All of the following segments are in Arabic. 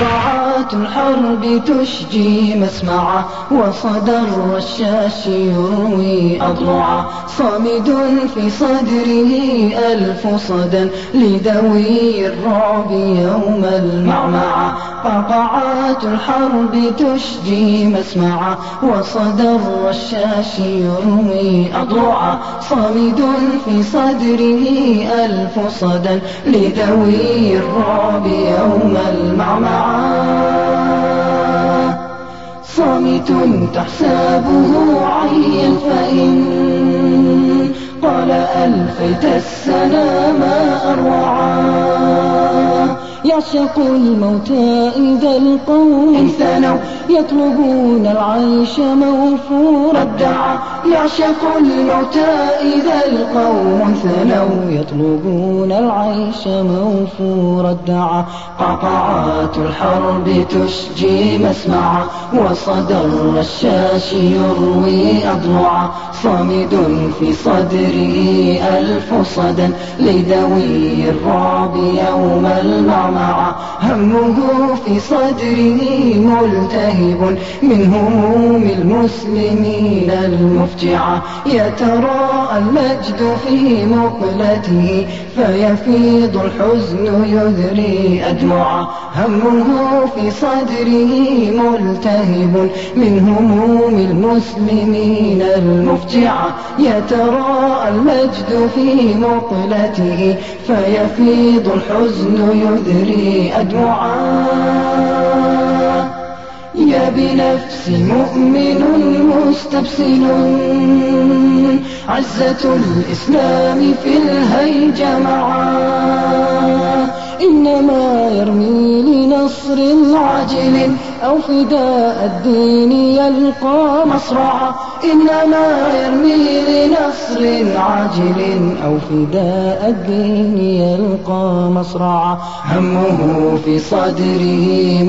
قطعات الحرب تشجي مسمعا وصدى الرشاش يروي أضلعا صامد في صدره ألف صدى لدوي الرعب يوم المعمعة قطعات الحرب تشجي مسمعا وصدى الرشاش يروي أضلعا صامد في صدره ألف صدى لدوي الرعب يوم المعمعة صامت تحسبه عيا فإن قال ألفيت السنا ما أروعا. يعشق الموت إذا القوم. ثنوا يطلبون العيش موفور الدعا يعشق الموت إذا القوم. ثنوا يطلبون العيش موفور الدعا قطعات الحرب تشجي مسمعا وصدى الرشاش يروي أضلعا صامد في صدره ألف صدى. لذوي الرعب يوم المعمعة همه في صدره ملتهب. من هموم المسلمين المفجعة يتراءى المجد في مقلته. فيفيض الحزن يذري أدمعا همه في صدره ملتهب. من هموم المسلمين المفجعة يتراءى المجد في مقلته. فيفيض الحزن يذري أدمعا يا بنفس مؤمن مستبسل عزة الإسلام في الهيج معا إنما يرمي لنصر عاجل أو فداء الدين يلقى مصرعا. إنما يرمي لنصر عاجل أو فداء الدين يلقى مصرعا. همه في صدره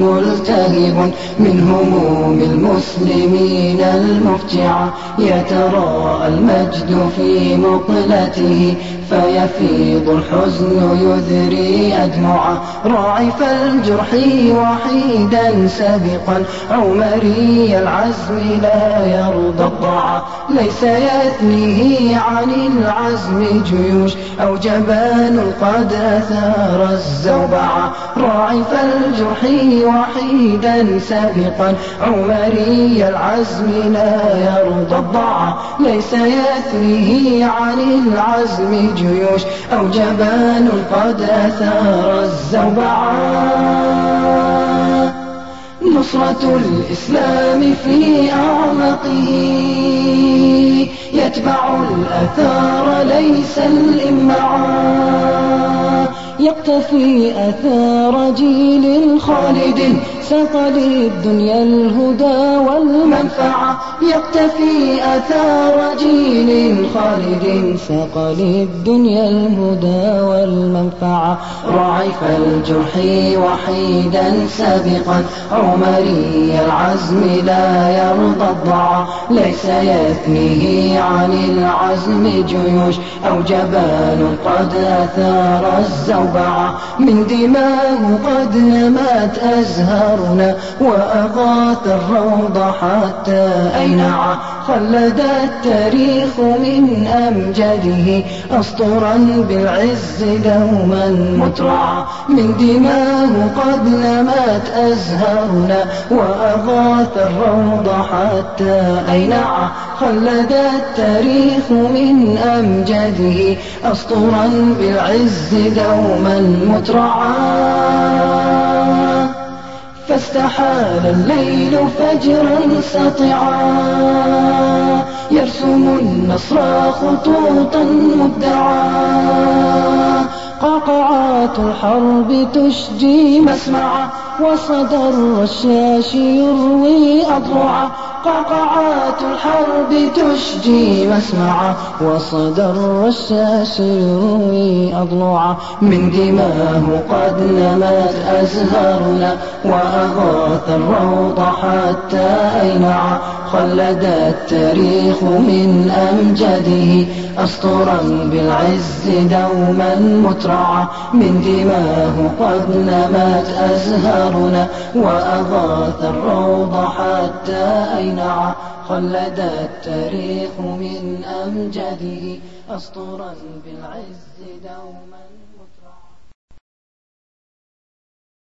ملتهب من هموم المسلمين المفجعة يتراءى المجد في مقلته فيفيض الحزن يذري أدمعا راعف الجرح وحيدا سابقا. عمري العزم لا يرضى الضعا ليس يثنيه عن العزم جيوش. أو جبان قد أثار الزوبعة راعف الجرح وحيدا سابقا عمري العزم لا يرضى الضعا ليس يثنيه عن العزم جيوش أو جبان قد أثار الزوبعة نصرة الإسلام في أعمقه يتبع الأثار ليس الإمعا يقتفي أثار جيل خالد. سقى للدنيا الهدى والمنفعة. يقتفي أثار جيل خالد. سقى للدنيا الهدى والمنفعة. رعف الجرح وحيدا سابقا. عمري العزم لا يرضى الضعا ليس يثنيه عن العزم جيوش. أو جبان قد أثار الزوبعة من دماه قد نمت أزهارنا وأغاث الروض حتى أينع خلد التاريخ من أمجده أسطرا بالعز دوما مترعا. من دماه قد نمت أزهارنا وأغاث الروض حتى أينع خلد التاريخ من أمجده أسطرا بالعز دوما مترعا. فاستحال الليل فجرا سطعا يرسم النصر خطوطا مبدعا. قعقعات الحرب تشجي مسمعا. وصدى الرشاش يروي أضلعا قعقعات الحرب تشجي مسمعا وصدى الرشاش يروي أضلعا من دماه قد نمت أزهارنا وأغاث الروض حتى أينعا خلد التاريخ من أمجده أسطرا بالعز دوما مترعا من دماه قد نمت أزهارنا وأغاث الروض حتى أينعا خلد التاريخ من أمجده أسطرا بالعز دوما.